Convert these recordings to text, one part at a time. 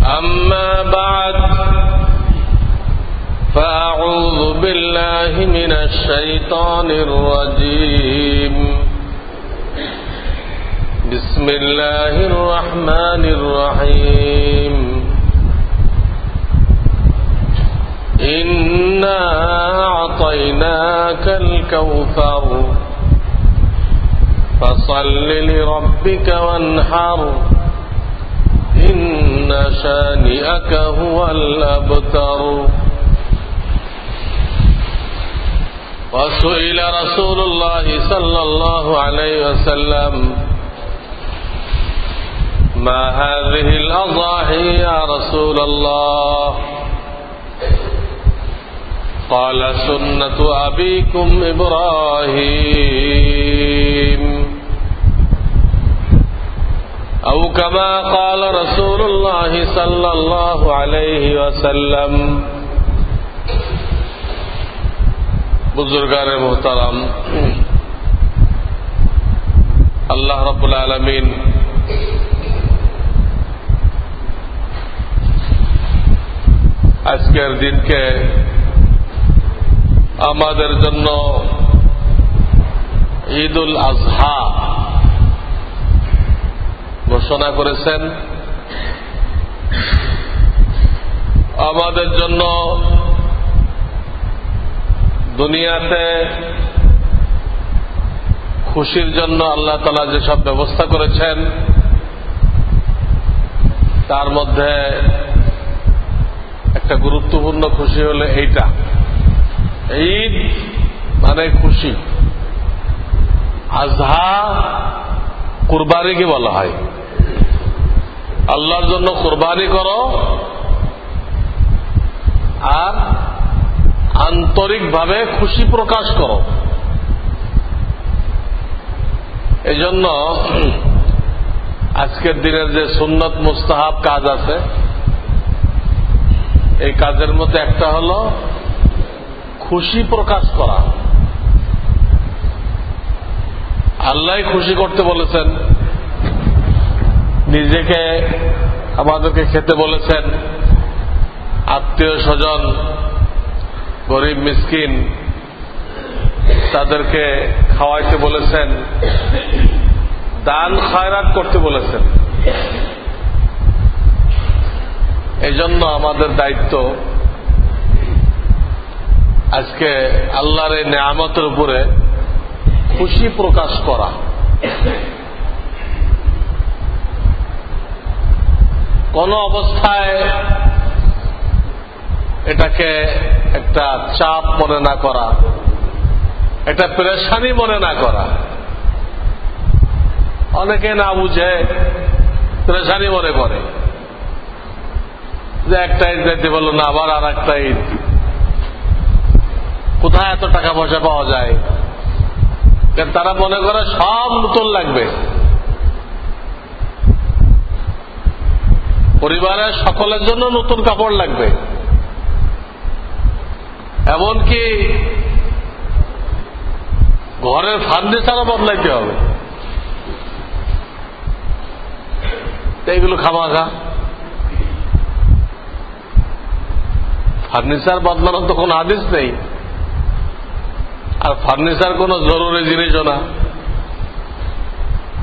أما بعد فأعوذ بالله من الشيطان الرجيم. بسم الله الرحمن الرحيم. إنا أعطيناك الكوثر. فصل لربك وانحر. شانئك هو الأبتر. وسئل رسول الله صلى الله عليه وسلم ما هذه الأضاحي يا رسول الله؟ قال سنة أبيكم إبراهيم. أو كما قال رسول الله صلى الله عليه وسلم বুজুর্গানের মোহতারাম আল্লাহ রব্বুল আলমিন আজকের দিনকে আমাদের জন্য ঈদুল আজহা ঘোষণা করেছেন। আমাদের জন্য দুনিয়াতে খুশির জন্য আল্লাহ তালা যেসব ব্যবস্থা করেছেন, তার মধ্যে একটা গুরুত্বপূর্ণ খুশি হলে এইটা। ঈদ মানে খুশি। আজহা কুরবানিকে বলা হয়। আল্লাহর জন্য কোরবানি করো আর আন্তরিকভাবে খুশি প্রকাশ করো। এজন্য আজকের দিনের যে সুন্নত মুস্তাহাব কাজ আছে, এই কাজের মধ্যে একটা হল খুশি প্রকাশ করা। আল্লাহ খুশি করতে বলেছেন নিজেকে আমাদেরকে খেতে বলেছেন আত্মীয় স্বজন, গরিব মিসকিন, তাদেরকে খাওয়াইতে বলেছেন, দান খয়রাত করতে বলেছেন। এই জন্য আমাদের দায়িত্ব আজকে আল্লাহর এই নেয়ামতের উপরে খুশি প্রকাশ করা। কোন অবস্থায় এটাকে একটা চাপ মনে না করা এটা প্রেশানি মনে না করা। অনেকে না বুঝে, প্রেশানি মনে করে। যে একটা ঈদ দিতে বলল, না, আবার আর একটা ঈদ। কোথায় এত টাকা পয়সা পাওয়া যায়? তারা মনে করে সব নতুন লাগবে। পরিবারের সকলের জন্য নতুন কাপড় লাগবে। এমনকি ঘরের ফার্নিচারও বদলাইতে হবে। এইগুলো খামাখা। ফার্নিচার বদলানোর তো কোনো আদেশ নেই। আর ফার্নিচার কোনো জরুরি জিনিসও না।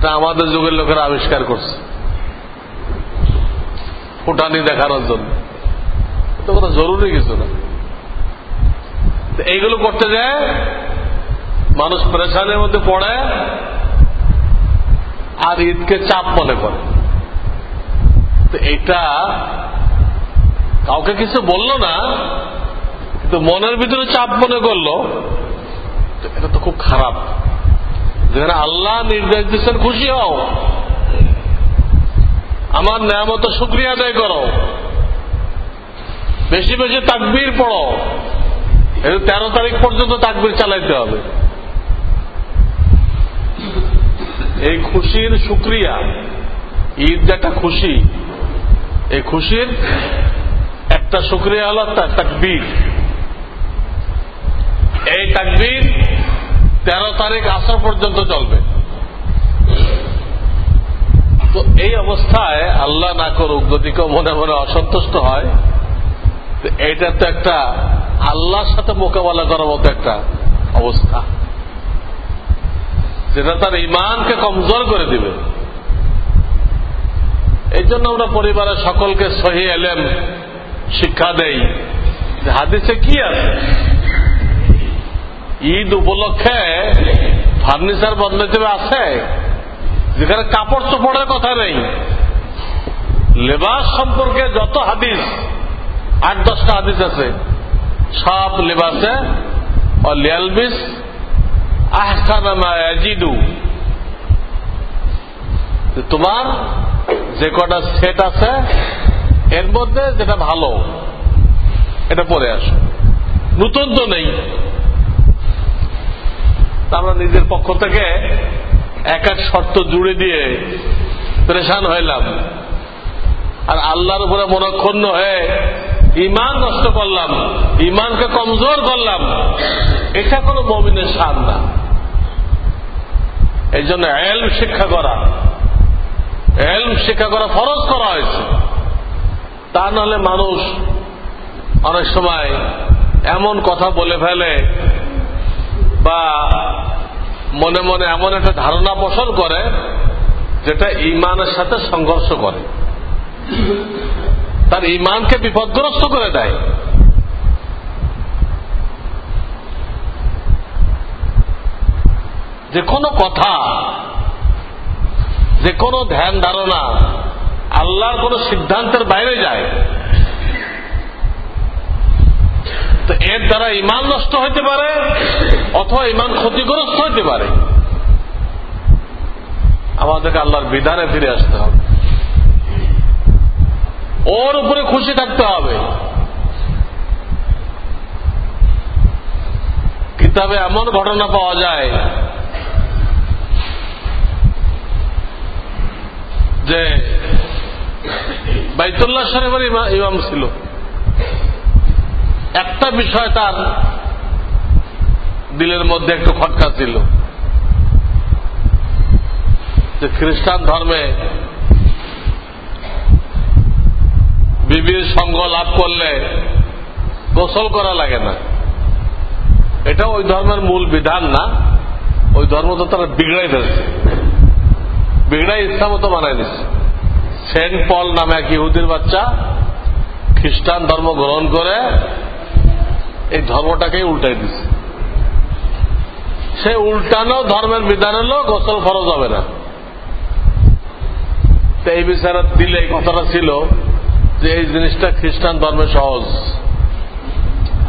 তা আমাদের যুগের লোকেরা আবিষ্কার করছে। ফুটানি দেখানোর জন্য। তো কোনো জরুরি কিছু না। এইগুলো করতে যায়, মানুষ পরেশানের মধ্যে পড়ে, আর ঈদকে চাপ মনে করে। তো এটা কাউকে কিছু বলল না, কিন্তু মনের ভিতরে চাপ মনে করল এটা তো খুব খারাপ। যেখানে আল্লাহ নির্দেশ দিচ্ছেন, খুশি হও। আমার নিয়ামত শুক্রিয়া আদায় করো। বেশি বেশি তাকবির পড়ো। এটা তেরো তারিখ পর্যন্ত তাকবির চালাইতে হবে। এই খুশির শুক্রিয়া, ঈদ একটা খুশি, এই খুশির একটা শুক্রিয়া হল তাকবীর। এই তাকবির তেরো তারিখ আসর পর্যন্ত চলবে। এই অবস্থায় আল্লাহ না করুক, যদি কেউ মনে মনে অসন্তুষ্ট হয় এইটা তো একটা আল্লাহর সাথে মোকাবেলা করার মতো একটা অবস্থা। যেটা তার ইমানকে কমজোর করে দিবে। এই জন্য আমরা পরিবারের সকলকে সহি এলেম শিক্ষা দেই। হাদিসে কি আছে? ঈদ উপলক্ষে ফার্নিচার বদলাইতে আছে? যেখানে কাপড় চোপড়ের কথা নেই। লেবাস সম্পর্কে যত হাদিস, আট, দশটা হাদিস আছে। সব লেবাসে তোমার যে কটা সেট আছে, এর মধ্যে যেটা ভালো, এটা পরে আসো। নতুন তো নেই। আমরা নিজের পক্ষ থেকে এক এক শর্ত জুড়ে দিয়ে পরেশান হইলাম। আর আল্লাহর উপরে মনক্ষণ্ণ হয়ে ইমান নষ্ট করলাম ইমানকে কমজোর করলাম, এটা কোনো মমিনের সার না। এই জন্য এল শিক্ষা করা এল শিক্ষা করা ফরজ করা হয়েছে। তা নাহলে মানুষ অনেক সময় এমন কথা বলে ফেলে বা মনে মনে এমন একটা ধারণা পোষণ করে, যেটা ইমানের সাথে সংঘর্ষ করে। তার ইমানকে বিপদগ্রস্ত করে দেয়। যে কোনো কথা, যে কোনো ধ্যান ধারণা আল্লাহর কোন সিদ্ধান্তের বাইরে যায়। তো এর দ্বারা ইমান নষ্ট হইতে পারে, অথবা ইমান ক্ষতিগ্রস্ত হইতে পারে। আমাদেরকে আল্লাহর বিধানে ফিরে আসতে হবে। ওর উপরে খুশি থাকতে হবে। কিতাবে এমন ঘটনা পাওয়া যায় যে বাইতুল্লাহ শরীফের ইমাম ছিল। একটা বিষয় তার দিলের মধ্যে একটু খটকা ছিল। যে খ্রিস্টান ধর্মে বিবির সঙ্গ লাভ করলে গোসল করা লাগে না। এটা ওই ধর্মের মূল বিধান না। ওই ধর্ম তো তারা বিগড়াই ফেলছে বিগড়াই ইচ্ছা মতো বানাই দিচ্ছে সেন্ট পল নামে এক ইহুদির বাচ্চা খ্রিস্টান ধর্ম গ্রহণ করে এই ধর্মটাকেই উল্টাই দিচ্ছে সে উল্টানো ধর্মের বিধান হলো গোসল ফরজ হবে না। এই বিচারে দিলে এই কথাটা ছিল যে এই জিনিসটা খ্রিস্টান ধর্মে সহজ।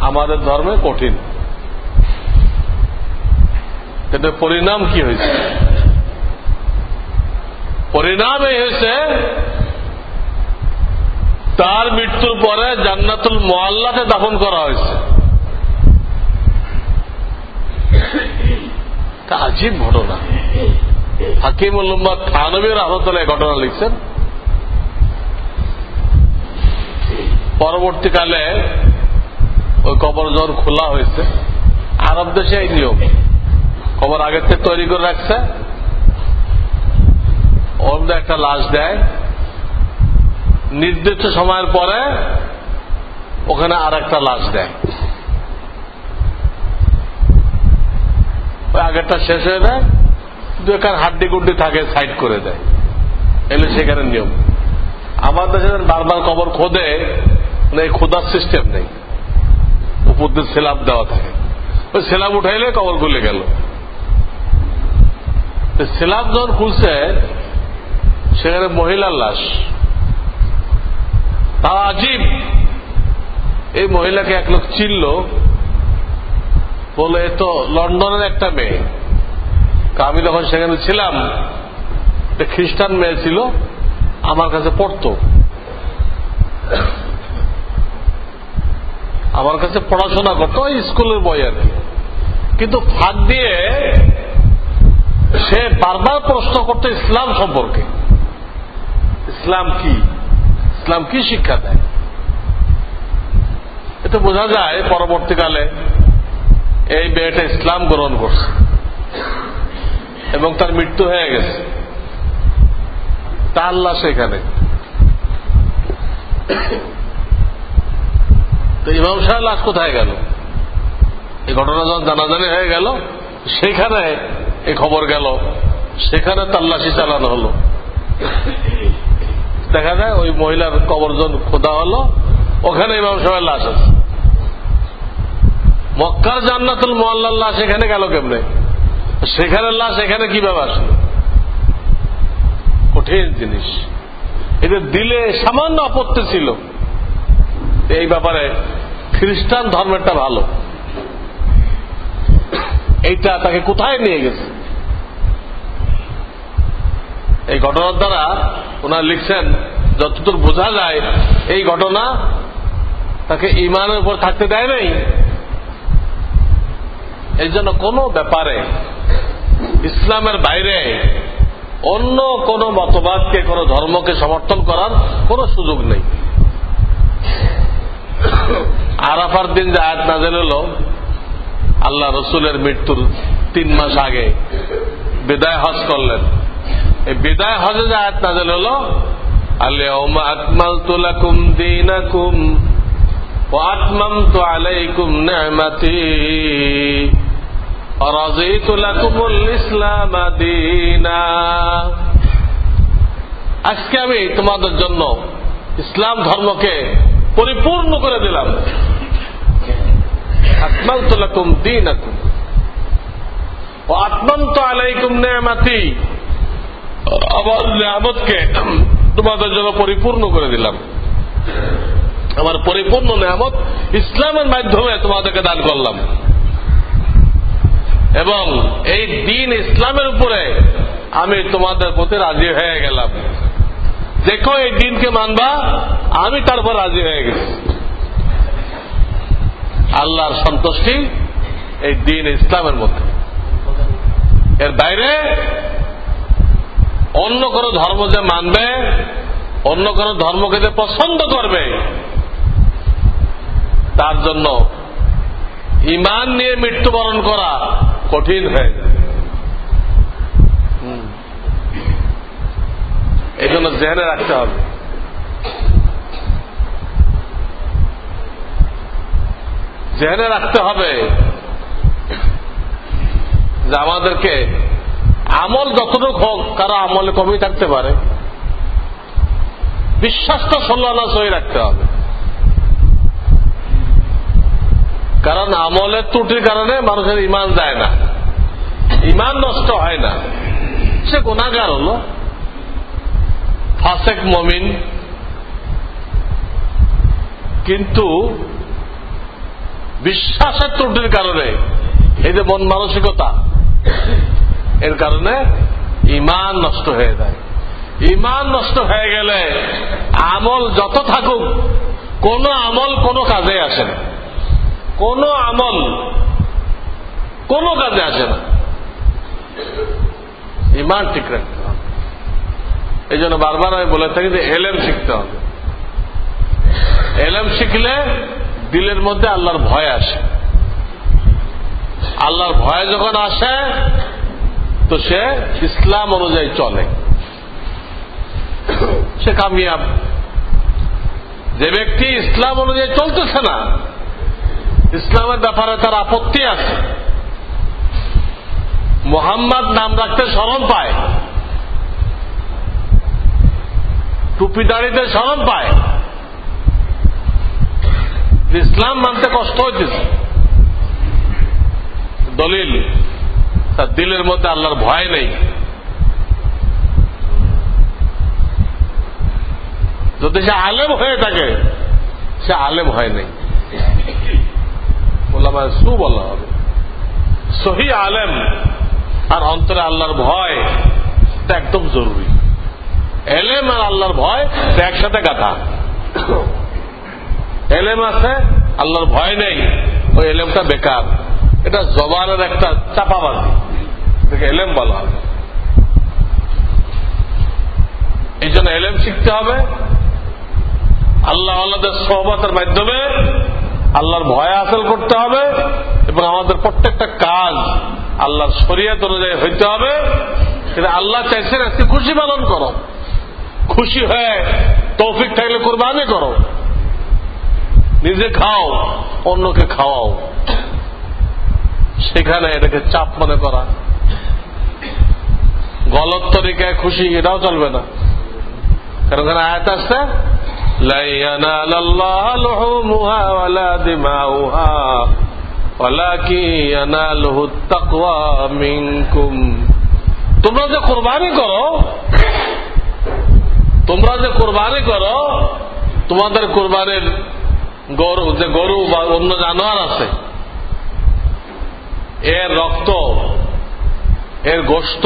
আমাদের ধর্মে কঠিন। কিন্তু পরিণাম কি হয়েছে? পরিণাম এই হয়েছে তার মৃত্যুর পরে জান্নাতুল মোয়াল্লাতে দাফন করা হয়েছে। আজীব ঘটনা। হাকিম উল্লম্বা থানবীর রহমতুল্লাহ ঘটনা লিখছেন। পরবর্তীকালে ওই কবর যখন খোলা হয়েছে। আরব দেশে এই নিয়ম। কবর আগের থেকে তৈরি করে রাখছে। ওর একটা লাশ দেয়। নির্দিষ্ট সময়ের পরে ওখানে আর একটা লাশ দেয়। ওই আগেরটা শেষ হয়ে যায়, দু এখানে হাড্ডি গুড্ডি থাকে, সাইড করে দেয়। এলে সেখানে নিয়ম। আমার দেশে বারবার কবর খোদে মানে এই খোদার সিস্টেম নেই। উপর দিয়ে সেলাপ দেওয়া থাকে। ওই সেলাপ উঠাইলে কবর খুলে গেল। সেলাপ যখন খুলছে, সেখানে মহিলার লাশ। তা আজীব। এই মহিলাকে এক লোক চিনল বলে, তো লন্ডনের একটা মেয়ে। আমি যখন সেখানে ছিলাম খ্রিস্টান মেয়ে ছিল, আমার কাছে পড়তো। আমার কাছে পড়াশোনা করতো স্কুলের বই আর কিন্তু ফাঁক দিয়ে সে বারবার প্রশ্ন করতো ইসলাম সম্পর্কে। ইসলাম কি? ইসলাম কি শিক্ষা দেয়? এতে বোঝা যায় পরবর্তীকালে এই মেয়েটা ইসলাম গ্রহণ করছে। এবং তার মৃত্যু হয়ে গেছে। তার লাশ এখানে তো ইমাম সাহেব লাশ কোথায় গেল? এই ঘটনা যখন জানাজানি হয়ে গেল, সেখানে এই খবর গেল। সেখানে তাল্লাশি চালানো হলো। দেখা যায় ওই মহিলার কবরজন খোদা হলো। ওখানে ইমাম সাহেবের লাশ আছে। মক্কার জান্নাতুল মোয়াল্লার লাশ এখানে গেল কেমনে? সেখানের লাশ এখানে কীভাবে আসলো? কঠিন জিনিস। এদের দিলে সামান্য আপত্তি ছিল। এই ব্যাপারে খ্রিস্টান ধর্মেরটা ভালো। এইটা তাকে কোথায় নিয়ে গেছে? এই ঘটনার দ্বারা ওনার লিখছেন, যতদূর বোঝা যায়, এই ঘটনা তাকে ইমানের উপর থাকতে দেয় নাই। এই জন্য কোনো ব্যাপারে ইসলামের বাইরে অন্য কোন মতবাদকে কোন ধর্মকে সমর্থন করার কোন সুযোগ নেই আরাফার দিন যে আয়াত নাজেল হল আল্লাহ রসুলের মৃত্যুর তিন মাস আগে বিদায় হজ করলেন এই বিদায় হজে যে আয়াত নাজেল হল আল্লাহ আকমাল তুলাকুম দিনাকুম وأتممت عليكم نعمتي ورضيت لكم الإسلام دينا আজকে আমি তোমাদের জন্য ইসলাম ধর্মকে পরিপূর্ণ করে দিলাম আকমান্ত লাকুম দিন আকুম ও আত্মন্ত আলাইকুম নেমাতি আমার নিয়ামতকে তোমাদের জন্য পরিপূর্ণ করে দিলাম আমার পরিপূর্ণ নিয়ামত ইসলামের মাধ্যমে তোমাদেরকে দান করলাম এবং এই দিন ইসলামের উপরে আমি তোমাদের প্রতি রাজি হয়ে গেলাম। দেখো এই দিনকে মানবা, আমি তারপর রাজি হয়ে গেছি। আল্লাহর সন্তুষ্টি এই দিন ইসলামের মধ্যে। এর বাইরে অন্য কোন ধর্ম যে মানবে, অন্য কোন ধর্মকে যে পছন্দ করবে, তার জন্য ইমান নিয়ে মৃত্যুবরণ করা কঠিন হয়ে যায়। এই জন্য জেনে রাখতে হবে। জেনে রাখতে হবে যে আমাদেরকে আমল যতটুকু হোক কারও আমলে কমই থাকতে পারে। বিশ্বাসটা আনা সহি রাখতে হবে। কারণ আমলের ত্রুটির কারণে মানুষের ইমান যায় না। ইমান নষ্ট হয় না। সে গুণাগার হল। ফাসেক মমিন। কিন্তু বিশ্বাসের ত্রুটির কারণে, এই যে মন মানসিকতা, এর কারণে ইমান নষ্ট হয়ে যায়। ইমান নষ্ট হয়ে গেলে আমল যত থাকুক, কোন আমল কোনো কাজে আসে না। কোন আমল কোন কাজে আসে না। ইমান ঠিক রাখতে হবে। এই জন্য বারবার আমি বলে থাকি যে এলেম শিখতে হবে। এলেম শিখলে দিলের মধ্যে আল্লাহর ভয় আসে। আল্লাহর ভয় যখন আসে, তো সে ইসলাম অনুযায়ী চলে। সে কামিয়াব। যে ব্যক্তি ইসলাম অনুযায়ী চলতেছে না ইসলামের ব্যাপারে তার আপত্তি আছে। মোহাম্মদ নাম রাখতে স্মরণ পায়। টুপি দাড়িতে স্মরণ পায়। ইসলাম মানতে কষ্ট হইতেছে। দলিল, তার দিলের মধ্যে আল্লাহর ভয় নেই। যদি সে আলেম হয়ে থাকে, সে আলেম হয় নাই। বললাম সু বলা হবে। সহি আলেম আর অন্তরে আল্লাহর ভয় এটা একদম জরুরি। এলেম আর আল্লাহর ভয় একসাথে গাথা এলেম আছে, আল্লাহর ভয় নেই, ওই এলেমটা বেকার। এটা জবানের একটা চাপাবাজি। এটাকে এলেম বলা হবে এই জন্য এলেম শিখতে হবে। আল্লাহ আল্লাহদের সহবতের মাধ্যমে আল্লাহর ভয় হাসিল করতে হবে এবং আমাদের প্রত্যেকটা কাজ আল্লাহর শরীয়ত অনুযায়ী হইতে হবে। কিন্তু আল্লাহ চাইছেন আজকে খুশি পালন করো। খুশি হয়ে তৌফিক থাকলে কোরবানি করো। নিজে খাও, অন্যকে খাওয়াও। সেখানে এটাকে চাপ মনে করা। গলত তরিকায় খুশি, এটাও চলবে না। কারণ ওখানে আয়াত আসছে তোমরা যে কোরবানি করো, তোমরা যে কোরবানি করো, তোমাদের কোরবানির গরু, যে গরু বা অন্য জানোয়ার আছে, এর রক্ত, এর গোস্ত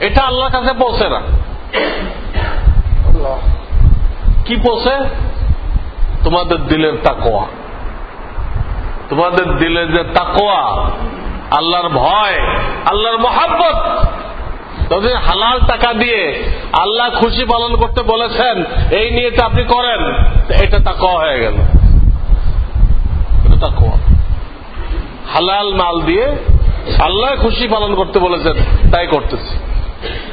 এটা আল্লাহর কাছে পৌঁছে না। কি পৌঁছে তোমাদের দিলের তাকোয়া তোমাদের দিলের যে তাকোয়া আল্লাহর ভয়, আল্লাহর মহাব্বত যদি হালাল টাকা দিয়ে আল্লাহ খুশি পালন করতে বলেছেন, এই নিয়ে তো আপনি করেন এটা তাকোয়া হয়ে গেল। হালাল মাল দিয়ে আল্লাহ খুশি পালন করতে বলেছেন, তাই করতেছি।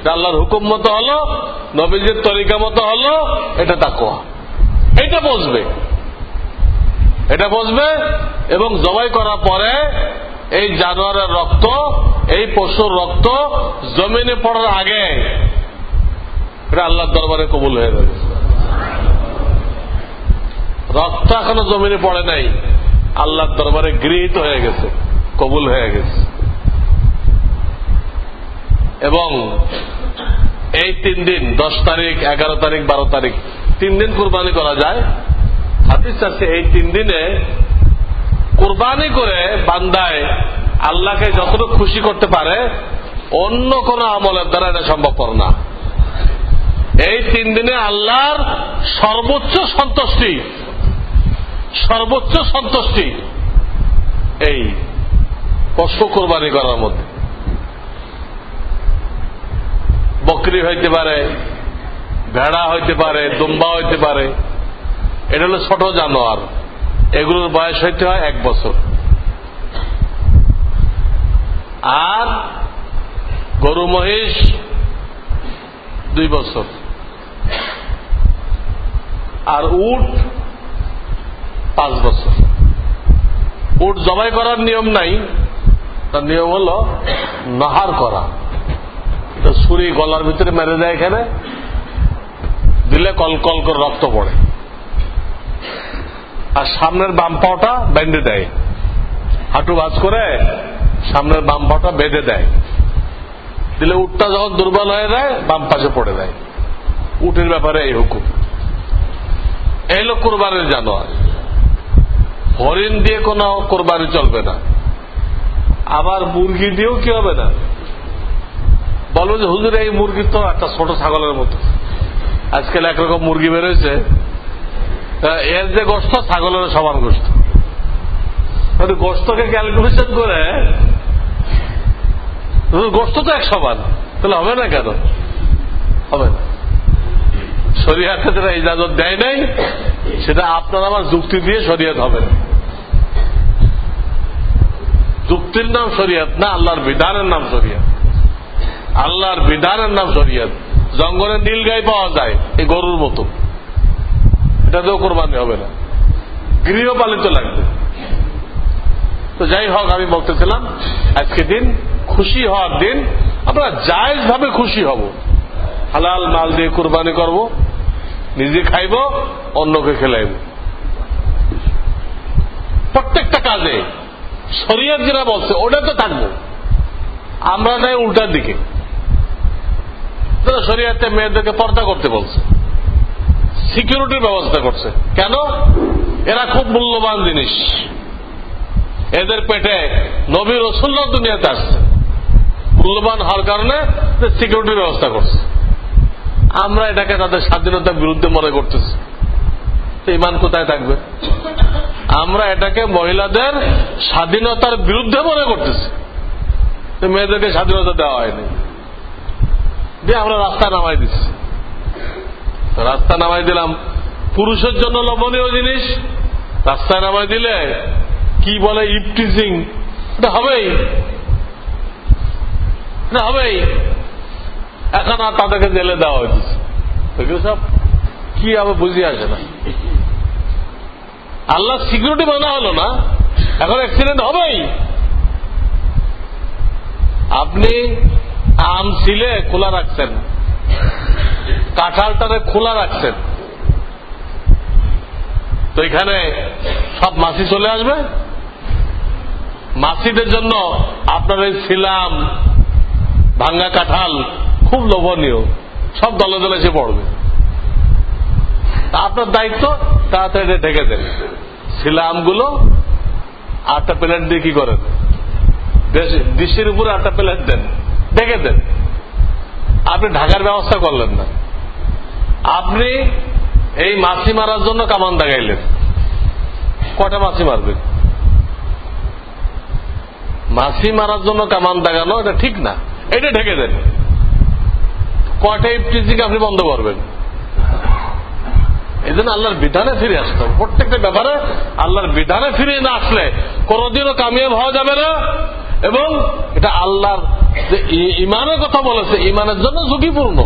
আল্লাহর হুকুম মতো হলো, নবীজির তরিকা মতো হলো, এটা তাকোয়া এটা বসবে। এটা বসবে এবং জবাই করার পরে এই জানোয়ারের রক্ত, এই পশুর রক্ত জমিনে পড়ার আগে এটা আল্লাহর দরবারে কবুল হয়ে যাবে। রক্ত এখনও জমিনে পড়ে নাই, আল্লাহর দরবারে গৃহীত হয়ে গেছে, কবুল হয়ে গেছে। এবং এই তিন দিন, দশ তারিখ, এগারো তারিখ, বারো তারিখ, তিন দিন কোরবানি করা যায়। হাদিস আছে, এই তিন দিনে কোরবানি করে বান্দায় আল্লাহকে যতটুকু খুশি করতে পারে, অন্য কোন আমলের দ্বারা এটা সম্ভবপর না। এই তিন দিনে আল্লাহর সর্বোচ্চ সন্তুষ্টি সর্বোচ্চ সন্তুষ্টি এই পশু কোরবানি করার মধ্যে। বকরি হইতে পারে, ভেড়া হইতে পারে, দুম্বা হইতে পারে, এটা হলো ছোট জানোয়ার। এগুলোর বয়স হইতে হয় এক বছর। আর গরু মহিষ দুই বছর। আর উট পাঁচ বছর। উট জবাই করার নিয়ম নাই, তার নিয়ম হল নাহার করা। ছুরি গলার ভিতরে মেরে দেয় এখানে, দিলে কল কল করে রক্ত পড়ে। আর সামনের বাম পাওটা বেঁধে দেয়। হাঁটু ভাজ করে সামনের বাম পাওটা বেঁধে দেয়। দিলে উটটা যখন দুর্বল হয়ে যায়, বাম পাশে পড়ে দেয় উটের ব্যাপারে এই হুকুম। এই হলো কোরবানির জানোয়ার। হরিণ দিয়ে কোনো কোরবানি চলবে না। আবার মুরগি দিয়েও কি হবে না? বলব যে, হুজুর, এই মুরগি তো একটা ছোট ছাগলের মতো। আজকাল একরকম মুরগি বেরোয়েছে এর যে গোস্ত ছাগলের সমান গোস্ত। গোস্তকে ক্যালকুলেশন করে গোস্ত তো এক সমান। তাহলে হবে না কেন? হবে না। শরীর হাতে যারা ইজাজত দেয় নাই, সেটা আপনার আমার যুক্তি দিয়ে শরিয়ত হবে না। যুক্তির নাম শরিয়ত না, আল্লাহর বিধানের নাম শরিয়ত। আল্লাহর বিধানের নাম শরিয়ত। জঙ্গলে নীল গাই পাওয়া যায়, এই গরুর মতো। এটাতেও কোরবানি হবে না। গৃহপালিত লাগবে। তো যাই হোক, আমি বলতেছিলাম, আজকে দিন খুশি হওয়ার দিন। আমরা জায়জ ভাবে খুশি হব। হালাল মাল দিয়ে কোরবানি করব, নিজে খাইব, অন্যকে খেলাইব। প্রত্যেকটা কাজে শরীয়ত যেটা বলছে, ওটা তো থাকব। আমরা নাই উল্টার দিকে। শরীয়তে মেয়েদেরকে পর্দা করতে বলছে। সিকিউরিটির ব্যবস্থা করছে। কেন? এরা খুব মূল্যবান জিনিস। এদের পেটে নবী রসুল্লাহ দুনিয়াতে আসছে। মূল্যবান হওয়ার কারণে সিকিউরিটির ব্যবস্থা করছে। আমরা এটাকে তাদের স্বাধীনতার বিরুদ্ধে মনে করতেছি। ইমান কোথায় থাকবে? আমরা এটাকে মহিলাদের স্বাধীনতার বিরুদ্ধে মনে করতেছি। মেয়েদেরকে স্বাধীনতা দেওয়া হয়নি। দিয়ে আমরা রাস্তা নামাই দিচ্ছি রাস্তা নামাই দিলাম। পুরুষের জন্য লবণীয় জিনিস। রাস্তায় নামাই দিলে কি বলে ইপটিজিং এটা হবেই। হবেই। এখন আর তাদেরকে জেলে দেওয়া হয়েছে সব? কি আবার বুঝি আসে না। আল্লাহ সিকিউরিটি মানা হলো না। এখন অ্যাক্সিডেন্ট হবেই। আপনি আম ছিলে, খোলা রাখছেন। কাঁঠালটারে খোলা রাখছেন। তো এখানে সব মাছি চলে আসবে? মাছিদের জন্য আপনার এই সিলাম ভাঙ্গা কাঁঠাল খুব লোভনীয়। সব দলে দলে এসে পড়বে। আপনার দায়িত্ব, তাড়াতাড়ি ঢেকে দেন। সিলামগুলো আটটা প্লেট দিয়ে কি করেন? ডিশের উপরে আটটা প্লেট দেন। ঢেকে দেন। আপনি ঢাকার ব্যবস্থা করলেন না। আপনি এই মাছি মারার জন্য কামান দাগাইলেন কটা মাছি মারবেন? মাছি মারার জন্য কামান দাগানো এটা ঠিক না। এটা ঢেকে দেন। কটা ইফটিজিং আপনি বন্ধ করবেন? এই জন্য আল্লাহর বিধানে ফিরে আসতে হবে। প্রত্যেকটা ব্যাপারে আল্লাহর বিধানে ফিরে না আসলে কোনদিনও কামিয়াব হওয়া যাবে না। এবং এটা আল্লাহর ইমানের কথা বলেছে, ইমানের জন্য ঝুঁকিপূর্ণ।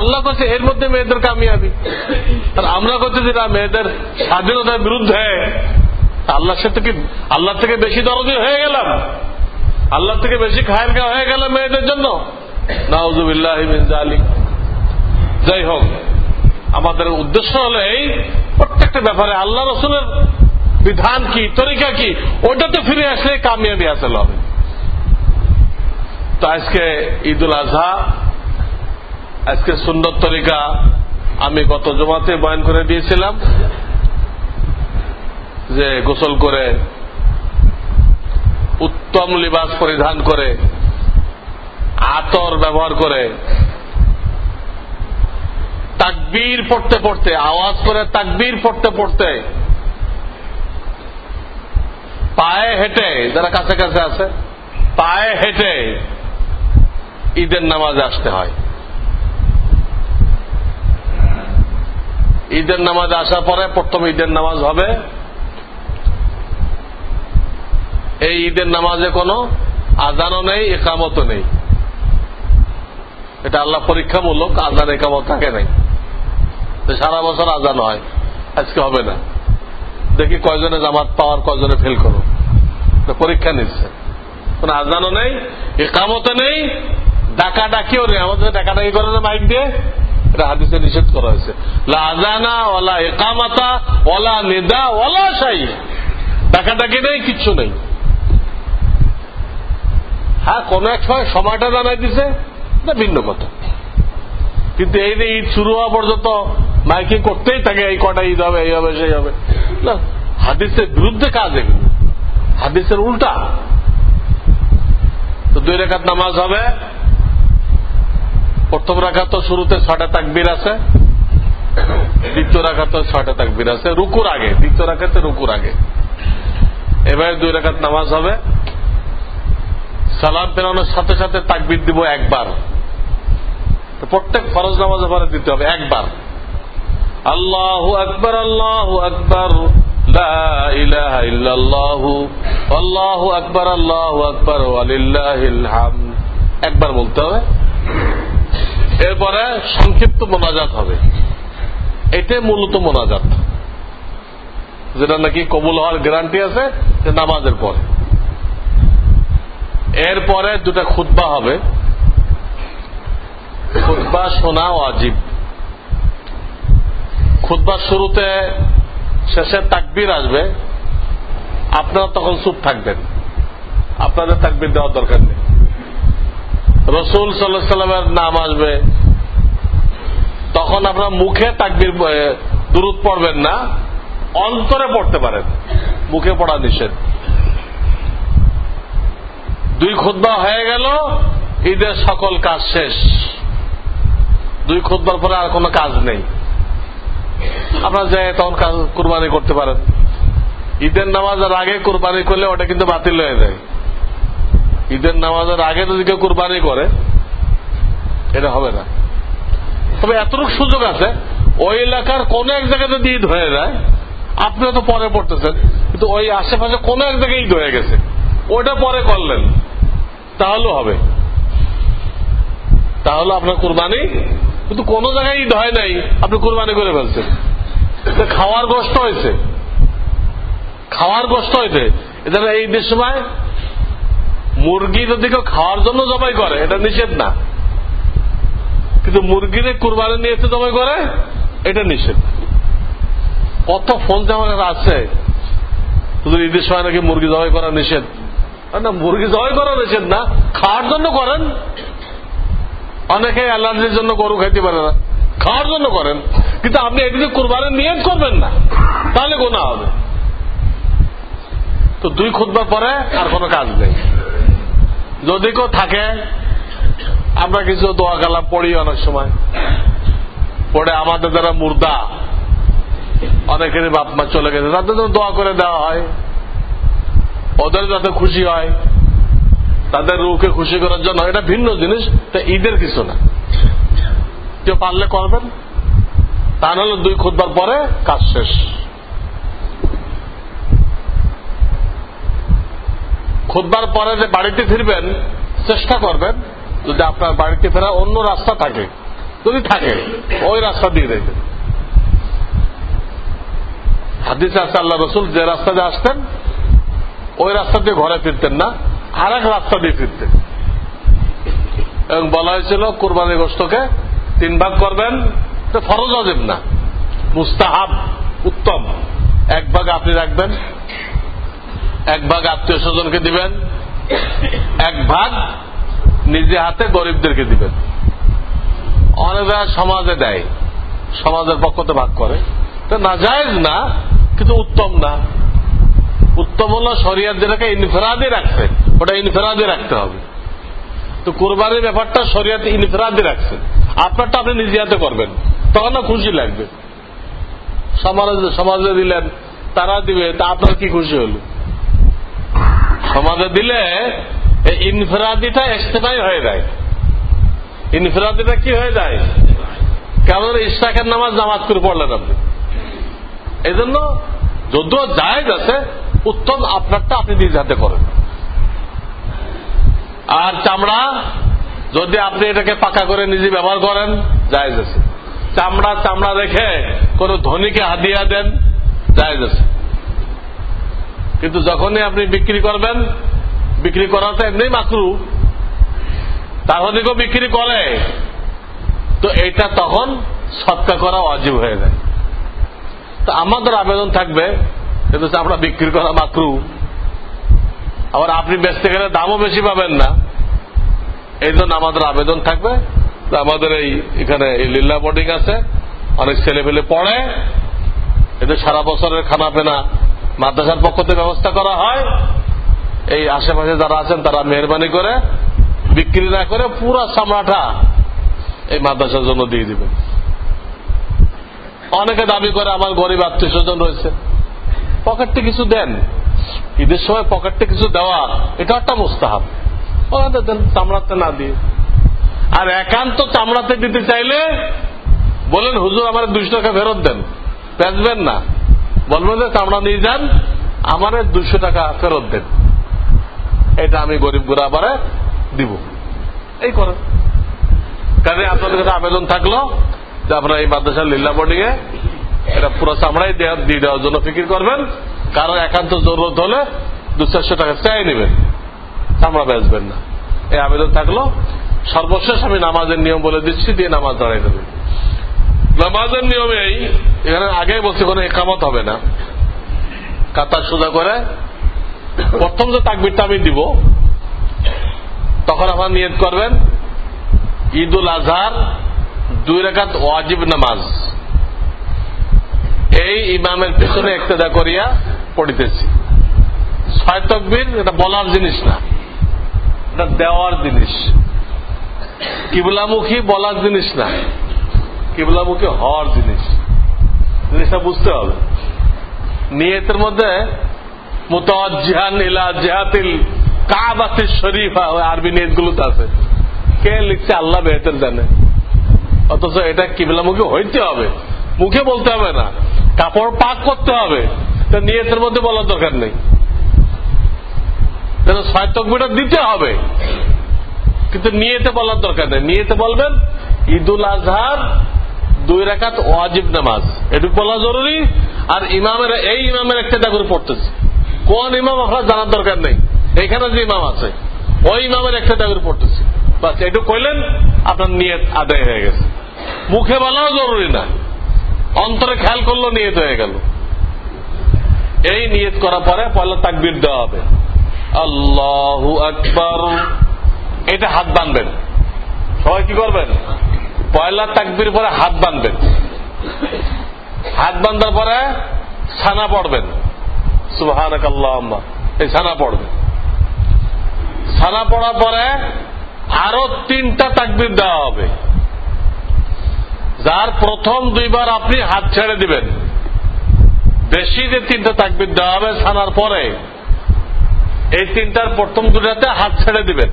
আল্লাহ কাছে এর মধ্যে মেয়েদের কামিয়াবি। আর আমরা করছি যেটা মেয়েদের স্বাধীনতার বিরুদ্ধে আল্লাহ সে থেকে আল্লাহ থেকে বেশি দরদি হয়ে গেলাম? আল্লাহ থেকে বেশি খায়ের গা হয়ে গেল মেয়েদের জন্য? নাউজুবিল্লাহ যাই হোক, আমাদের উদ্দেশ্য হলো এই, প্রত্যেকটা ব্যাপারে আল্লাহ রসুলের বিধান কি, তরিকা কি ওটাতে ফিরে আসলে কামিয়াবি হাসিল হবে। তো আজকে ঈদুল আজহা, আজকে সুন্দর তরিকা আমি গত জমাতে বয়ান করে দিয়েছিলাম যে গোসল করে উত্তম লিবাস পরিধান করে, আতর ব্যবহার করে, তাকবীর পড়তে পড়তে, আওয়াজ করে তাকবীর পড়তে পড়তে, পায়ে হেঁটে, যারা কাছে কাছে আছে, পায়ে হেঁটে ঈদের নামাজে আসতে হয়। ঈদের নামাজ আসার পরে প্রথম ঈদের নামাজ হবে। এই ঈদের নামাজে কোনো আজানও নেই একামতও নেই। এটা আল্লাহ পরীক্ষামূলক আজান একামত থাকে নাই। সারা বছর আজান হয়। আজকে হবে না। দেখি কয়জনে জামাত পাওয়ার, কয়জনে ফেল করো পরীক্ষা নিচ্ছে। কোন আজানও নেই একামতে নেই ডাকা ডাকিও নেই আমাদের ডাকা ডাকি করে না মাইক দিয়ে এটা হাদিসে নিষেধ করা হয়েছে। লাজানা ওলা একামাতা ওলা নেদা ওলা সাই ডাকা ডাকি নেই, কিচ্ছু নেই। হ্যাঁ কোন এক সময় সময়টা জানাই দিছে, এটা ভিন্ন কথা। কিন্তু এই যে ঈদ শুরু হওয়া পর্যন্ত মাইকিং করতেই থাকে, এই কটা ঈদ হবে, এই হবে, সেই হবে। না, হাদিসের বিরুদ্ধে কাজ এগুলো। হাদিসের উল্টা। তো দুই রেখাত নামাজ হবে প্রথম রাখা তো শুরুতে ছটা তাকবির আছে, দ্বিতীয় রাখা তো ছয়টা তাকবির আছে, রুকুর আগে, দ্বিতীয় রাখাতে রুকুর আগে। এবারে দুই রেখাত নামাজ হবে। সালাম ফেরানোর সাথে সাথে তাকবির দিব একবার। প্রত্যেক ফরজ নামাজ পরে দিতে হবে একবার। আল্লাহ আকবার আল্লাহ আকবার আল্লাহু আকবার আকবার একবার বলতে হবে। এরপরে সংক্ষিপ্ত মোনাজাত হবে। এটাই মূলত মোনাজাত। যেটা নাকি কবুল হওয়ার গ্যারান্টি আছে, যে নামাজের পরে। এরপরে দুটা খুদ্া হবে। খুদ্া শোনা ওয়াজিব। খুদ্বার শুরুতে শেষে তাকবির আসবে। আপনারা তখন চুপ থাকবেন। আপনাদের তাকবির দেওয়ার দরকার নেই। রসুল সাল্লামের নাম আসবে। তখন আপনার মুখে তাকবির দূরত পড়বেন না, অন্তরে পড়তে পারেন। মুখে পড়া নিষেধ। দুই খুদ্া হয়ে গেল, ঈদের সকল কাজ শেষ। দুই খুদ্বার পরে আর কোনো কাজ নেই। আপনার যায় তখন কাজ কোরবানি করতে পারেন। ঈদের নামাজের আগে কোরবানি করলে ওটা কিন্তু বাতিল হয়ে যায়। ঈদের নামাজের আগে যদি কেউ কোরবানি করে, এটা হবে না। তবে এতটুকু সুযোগ আছে, ওই এলাকার কোন এক জায়গায় যদি ঈদ হয়ে যায় আপনি তো পরে পড়তেছেন, কিন্তু ওই আশেপাশে কোন এক জায়গায় ঈদ হয়ে গেছে ওটা পরে করলেন, তাহলেও হবে। তাহলে আপনার কোরবানি, কিন্তু কোন জায়গায় ঈদ হয় নাই, আপনি কোরবানি করে ফেলছেন। খাওয়ার কষ্ট হয়েছে। খাওয়ার কষ্ট হয়েছে। এটা এই ঈদের সময় মুরগি যদি কেউ খাওয়ার জন্য জবাই করে, এটা নিষেধ না। কিন্তু মুরগিরে কোরবানি নিয়ে এসে জবাই করে, এটা নিষেধ। কত ফোন যেমন আছে, শুধু ঈদের সময় নাকি মুরগি জবাই করা নিষেধ? না, মুরগি জবাই করা নিষেধ না, খাওয়ার জন্য করেন। অনেকে অ্যালার্জির জন্য গরু খাইতে পারে না, খাওয়ার জন্য করেন। কিন্তু আপনি এদিকে কোরবানি নিয়ে করবেন না, তাহলে গোনা হবে। তো দুই খুদবার পরে আর কোনো কাজ নেই। যদি কেউ থাকে, আমরা কিছু দোয়া কালাম পড়ি অনেক সময়। পড়ে আমাদের যারা মুর্দা, অনেকেরই বাপ মা চলে গেছে, তাদের জন্য দোয়া করে দেওয়া হয়। ওদের যাতে খুশি হয়, তাদের রুকে খুশি করার জন্য এটা ভিন্ন জিনিস, তা ঈদের কিছু না। কেউ পারলে করবেন। তা নাহলে দুই খুদবার পরে কাজ শেষ। খুদবার পরে যে বাড়িতে ফিরবেন, চেষ্টা করবেন যদি আপনার বাড়িতে ফেরা অন্য রাস্তা থাকে। যদি থাকে, ওই রাস্তা দিয়ে দেখবেন। হাদিস আছে, আল্লাহ রসুল যে রাস্তা দিয়ে আসতেন, ওই রাস্তা দিয়ে ঘরে ফিরতেন না আর এক রাস্তা দিয়ে ফিরতেন। এবং বলা হয়েছিল কোরবানি গোষ্ঠকে তিন ভাগ করবেন ফরজ অজেব না। মুস্তাহাব, উত্তম। এক ভাগ আপনি রাখবেন এক ভাগ আত্মীয় স্বজনকে দিবেন, এক ভাগ নিজে হাতে গরিবদেরকে দিবেন। অনেকরা সমাজে দেয়, সমাজের পক্ষতে ভাগ করে। তো না যায় না, কিন্তু উত্তম না। উত্তম হল শরিয়ার যেটাকে ইনফেরাদে রাখছে, ওটা ইনফেরাদে রাখতে হবে। তো কোরবানির ব্যাপারটা শরিয়াতে ইনফেরাদে রাখছে। আপনারটা আপনি নিজে হাতে করবেন তখন না খুশি লাগবে। সমাজে সমাজে দিলেন তারা দিবে, তা আপনার কি খুশি হল? সমাজে দিলে এই ইনফেরাদিটা হয়ে যায়। ইনফেরাদিটা কি হয়ে যায়? কেমন ইশাকের নামাজ জামাত করে পড়লেন আপনি। এই জন্য যদিও জায়েজ আছে, উত্তম আপনারটা আপনি নিজ হাতে করেন। আর চামড়া, যদি আপনি এটাকে পাকা করে নিজে ব্যবহার করেন, জায়েজ আছে। চামড়া চামড়া রেখে কোন ধনীকে হাদিয়া দেন, জায়েজ আছে। কিন্তু যখনই আপনি বিক্রি করবেন, বিক্রি করাটা এমনি মাকরু। তাহলে কেউ বিক্রি করে। তো এটা তখন সৎকা করা অজীব হয়ে যায়। তো আমাদের আবেদন থাকবে, কিন্তু আমরা বিক্রি করা মাকরু। আবার আপনি বেচতে গেলে দামও বেশি পাবেন না। এই জন্য আমাদের আবেদন থাকবে। আমাদের এই এখানে এই লীলা বোর্ডিং আছে। অনেক ছেলে পেলে পড়ে। এদের সারা বছরের খানা পেনা মাদ্রাসার পক্ষ থেকে ব্যবস্থা করা হয়। এই আশেপাশে যারা আছেন, তারা মেহরবানি করে, বিক্রি না করে পুরা চামড়াটা এই মাদ্রাসার জন্য দিয়ে দিবেন। অনেকে দাবি করে আমার গরিব আত্মীয় স্বজন রয়েছে। পকেটে কিছু দেন। ঈদের সময় পকেটে কিছু দেওয়া এটা একটা মুস্তাহাব। দেন, চামড়াতে না দিয়ে। আর একান্ত চামড়াতে দিতে চাইলে বলেন, হুজুর, আমার দুশো টাকা ফেরত দেন। বেচবেন না। বলবেন চামড়া নিয়ে যান, আমার দুশো টাকা ফেরত দেন। এটা আমি গরিব আবার দিব। এই করেন। কাজে আপনাদের কাছে আবেদন থাকল যে আপনারা এই মাদ্রাসার লীলা বোর্ডিং এ এটা পুরো চামড়াই দিয়ে দেওয়ার জন্য ফিকির করবেন। কারণ একান্ত জরুরত হলে দু চারশো টাকা চাই নেবেন। চামড়া বেচবেন না। এই আবেদন থাকল। সর্বশেষ আমি নামাজের নিয়ম বলে দিচ্ছি, দিয়ে নামাজ দাঁড়াই দেবে নামাজের নিয়মে এখানে আগে বলছি, কোনো একামত হবে না। কাতার সোজা করে, প্রথম যে তাকবিরটা আমি দিব, তখন আপনার নিয়ত করবেন ঈদ উল আজহার দুই রেখাত ওয়াজিব নামাজ। এই ইমামের পেছনে একতেদা করিয়া পড়িতেছি। ছয় তকবির, এটা বলার জিনিস না। এটা দেওয়ার জিনিস। কিবলামুখী বলার জিনিস না। কিবলামুখী হওয়ার জিনিস। জিনিসটা বুঝতে হবে। নিয়তের মধ্যে আরবি নিয়ত গুলোতে আছে। কে লিখছে? আল্লাহ জানে। অথচ এটা কিবলামুখী হইতে হবে। মুখে বলতে হবে না। কাপড় পাক করতে হবে। নিয়তের মধ্যে বলার দরকার নেই। ছয় দিতে হবে। কিন্তু নিয়েতে বলার দরকার নেই। নিয়েতে বলবেন, ঈদুল আজহার দুই রেখাত ওয়াজিব নামাজ। এটুকু বলা জরুরি, আর ইমামের, এই ইমামের একটা করে পড়তেছে। কোন ইমাম আপনার জানার দরকার নেই। এখানে যে ইমাম আছে, ওই ইমামের একটা করে পড়তেছে। বাস এটুকু কইলেন, আপনার নিয়ত আদায় হয়ে গেছে। মুখে বলাও জরুরি না। অন্তরে খেয়াল করল নিয়ত হয়ে গেল। এই নিয়ত করার পরে পয়লা তাকবির দেওয়া হবে। আল্লাহু আকবর। এটা হাত বানবেন সবাই কি করবেন? পয়লা তাকবির পরে হাত বানবেন হাত বান্ধার পরে ছানা পড়বেন। এই ছানা পড়বেন। ছানা পড়ার পরে আরও তিনটা তাকবির দেওয়া হবে। যার প্রথম দুইবার আপনি হাত ছেড়ে দিবেন। বেশি যে তিনটা তাকবির দেওয়া হবে ছানার পরে, এই তিনটার প্রথম দুটাতে হাত ছেড়ে দিবেন।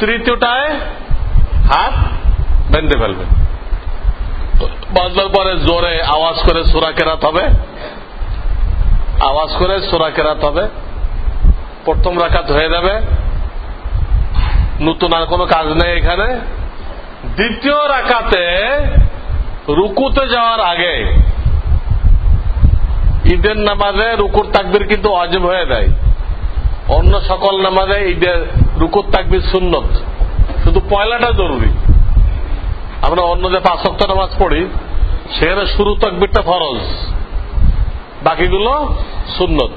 তৃতীয়টায় হাত বেঁধে ফেলবেন বাজবার পরে জোরে আওয়াজ করে সোরা কেরাত হবে। আওয়াজ করে সোরা কেরাত হবে। প্রথম রাখাত হয়ে যাবে। নতুন আর কোনো কাজ নেই এখানে। দ্বিতীয় রাখাতে রুকুতে যাওয়ার আগে ঈদের নামাজে রুকুর তাকবির কিন্তু অজব হয়ে যায়। অন্য সকল নামাজে ঈদের রুকুর তাকবির সুন্নত। শুধু পয়লাটা জরুরি। আমরা অন্য যে পাঁচ সপ্তাহ নামাজ পড়ি, সেখানে শুরু তাকবিরটা ফরজ। বাকিগুলো সুন্নত।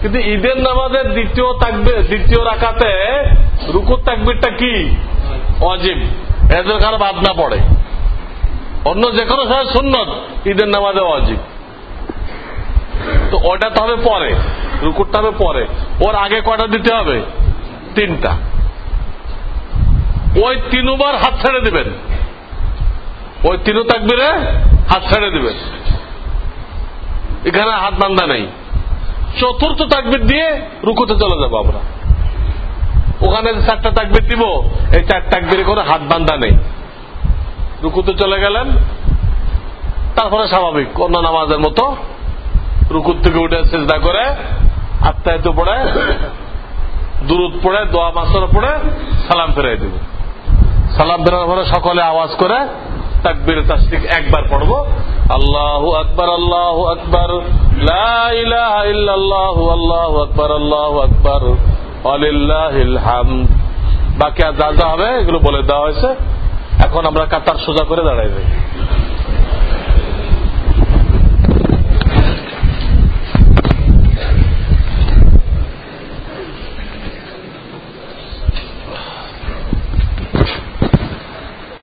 কিন্তু ঈদের নামাজের দ্বিতীয় তাকবে দ্বিতীয় রাখাতে রুকুর তাকবিরটা কি? অজিব। এদের কারও বাদ না পড়ে। অন্য যে কোনো সময় সুন্নত, ঈদের নামাজে অজিব। তো ওটা তো হবে পরে। রুকুরটা হবে পরে। ওর আগে কটা দিতে হবে? তিনটা। ওই তিনবার হাত ছেড়ে দিবেন। ওই তিনও তাকবিরে হাত ছেড়ে দিবেন। এখানে হাত বান্ধা নেই। চতুর্থ তাকবির দিয়ে রুকুতে চলে যাব আমরা। ওখানে চারটা তাকবির দিব, এই চার তাকবিরে করে হাত বান্ধা নেই। রুকুতে চলে গেলেন। তারপরে স্বাভাবিক অন্য নামাজের মতো রুকুর থেকে উঠে চেষ্টা করে, আত্মায়িত পড়ে দূরত পড়ে, দোয়া মাসর পড়ে, সালাম ফেরাই দেব। সালাম দেওয়ার পরে সকলে আওয়াজ করে তাকবির তাস্তিক একবার পড়ব। আল্লাহ আকবর আল্লাহ আকবর আল্লাহ আকবর আল্লাহ আকবর হাম বাকি আর যা যা হবে এগুলো বলে দেওয়া হয়েছে। এখন আমরা কাতার সোজা করে দাঁড়াই যাই